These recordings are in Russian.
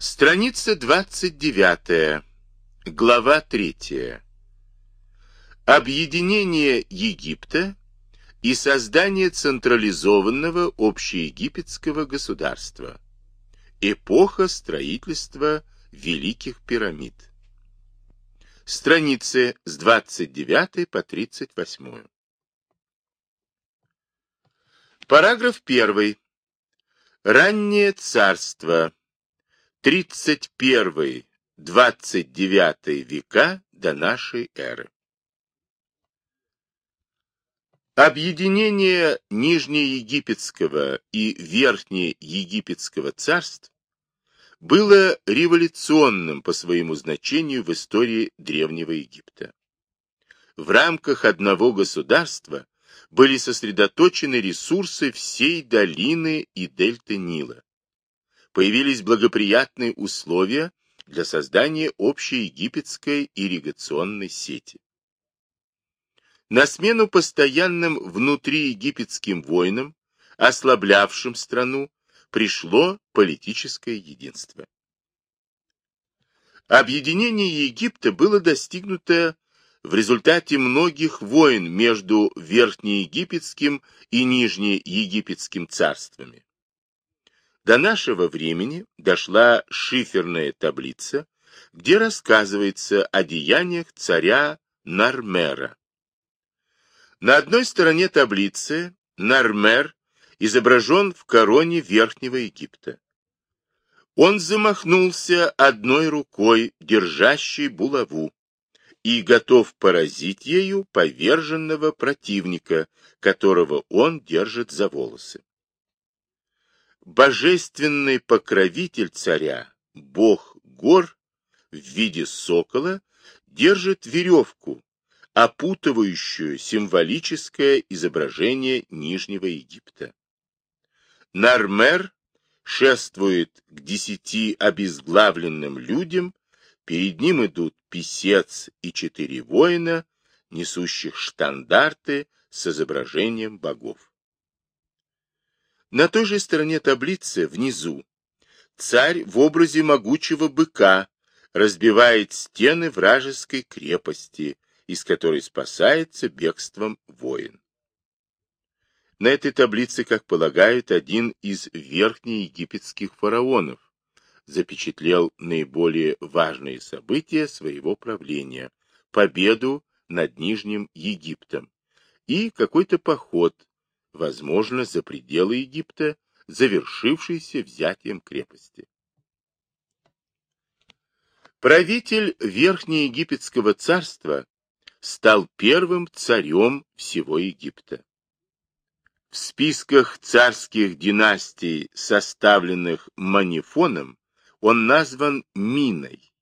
Страница 29, глава 3. Объединение Египта и создание централизованного общеегипетского государства. Эпоха строительства Великих пирамид. Страницы с 29 по 38. Параграф 1. Раннее царство 31-29 века до нашей эры. Объединение Нижнеегипетского и Верхнеегипетского царств было революционным по своему значению в истории Древнего Египта. В рамках одного государства были сосредоточены ресурсы всей долины и дельты Нила, появились благоприятные условия для создания общей египетской ирригационной сети. На смену постоянным внутриегипетским войнам, ослаблявшим страну, пришло политическое единство. Объединение Египта было достигнуто в результате многих войн между Верхнеегипетским и Нижнеегипетским царствами. До нашего времени дошла шиферная таблица, где рассказывается о деяниях царя Нармера. На одной стороне таблицы Нармер изображен в короне Верхнего Египта. Он замахнулся одной рукой, держащей булаву, и готов поразить ею поверженного противника, которого он держит за волосы божественный покровитель царя, бог гор, в виде сокола, держит веревку, опутывающую символическое изображение Нижнего Египта. Нармер шествует к десяти обезглавленным людям, перед ним идут писец и четыре воина, несущих штандарты с изображением богов. На той же стороне таблицы, внизу, царь в образе могучего быка разбивает стены вражеской крепости, из которой спасается бегством воин. На этой таблице, как полагают, один из верхнеегипетских фараонов запечатлел наиболее важные события своего правления, победу над Нижним Египтом и какой-то поход, возможно, за пределы Египта, завершившийся взятием крепости. Правитель Верхнеегипетского царства стал первым царем всего Египта. В списках царских династий, составленных Манифоном, он назван Миной.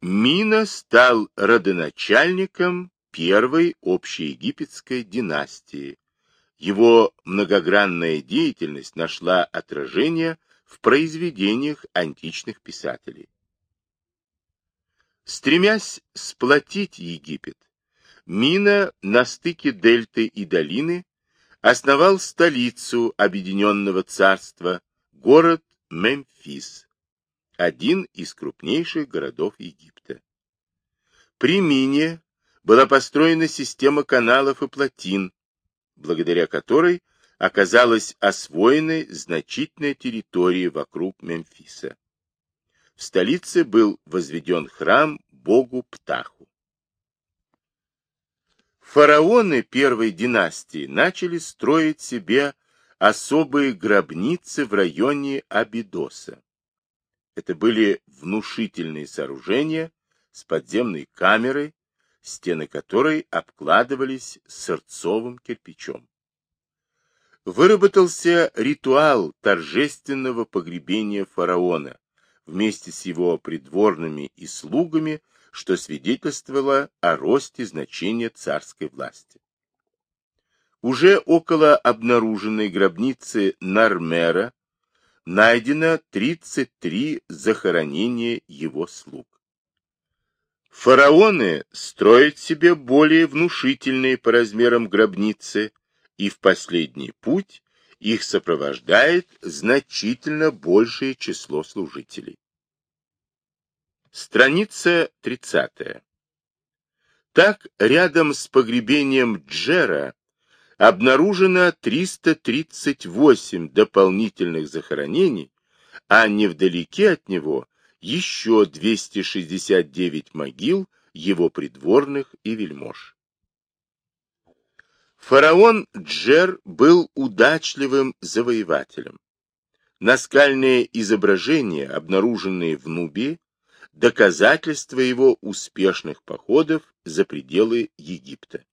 Мина стал родоначальником первой общеегипетской династии, его многогранная деятельность нашла отражение в произведениях античных писателей. Стремясь сплотить Египет, Мина на стыке дельты и долины основал столицу Объединенного Царства, город Мемфис, один из крупнейших городов Египта. При Мине была построена система каналов и плотин, благодаря которой оказалась освоенной значительная территория вокруг Мемфиса. В столице был возведен храм богу Птаху. Фараоны первой династии начали строить себе особые гробницы в районе Абидоса. Это были внушительные сооружения с подземной камерой, стены которой обкладывались сырцовым кирпичом. Выработался ритуал торжественного погребения фараона вместе с его придворными и слугами, что свидетельствовало о росте значения царской власти. Уже около обнаруженной гробницы Нармера найдено 33 захоронения его слуг. Фараоны строят себе более внушительные по размерам гробницы, и в последний путь их сопровождает значительно большее число служителей. Страница 30. Так, рядом с погребением Джера обнаружено 338 дополнительных захоронений, а невдалеке от него еще 269 могил его придворных и вельмож. Фараон Джер был удачливым завоевателем. Наскальные изображения, обнаруженные в Нубии, доказательство его успешных походов за пределы Египта.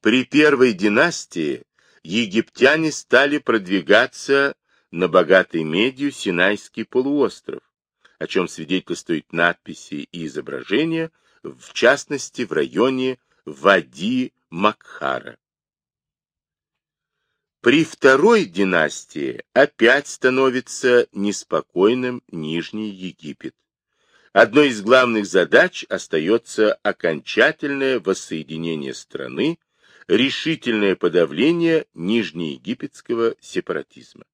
При первой династии египтяне стали продвигаться на богатый медью Синайский полуостров, о чем свидетельствуют надписи и изображения, в частности в районе Вади-Макхара. При второй династии опять становится неспокойным Нижний Египет. Одной из главных задач остается окончательное воссоединение страны, решительное подавление нижнеегипетского сепаратизма.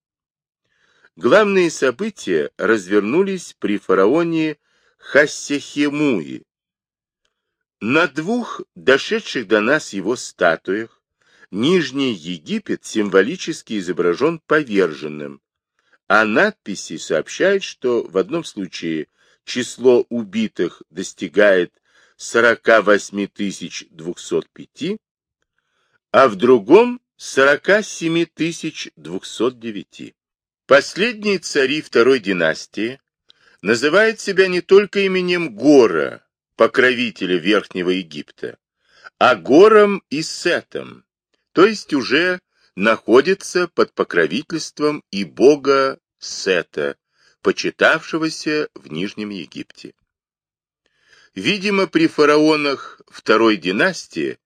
Главные события развернулись при фараоне Хассехемуи. На двух дошедших до нас его статуях Нижний Египет символически изображен поверженным, а надписи сообщают, что в одном случае число убитых достигает 48 205, а в другом 47 209. Последние цари второй династии называют себя не только именем Гора, покровителя Верхнего Египта, а Гором и Сетом, то есть уже находится под покровительством и бога Сета, почитавшегося в Нижнем Египте. Видимо, при фараонах второй династии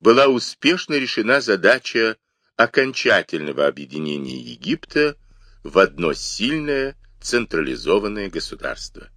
была успешно решена задача окончательного объединения Египта в одно сильное централизованное государство.